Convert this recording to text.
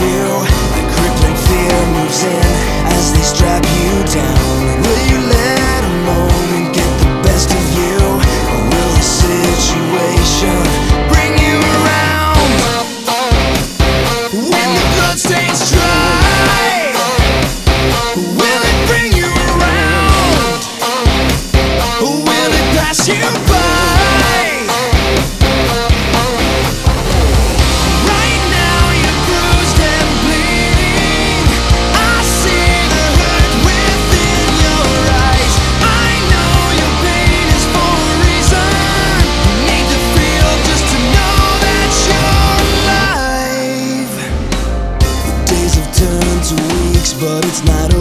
you. The crippling fear moves in but it's not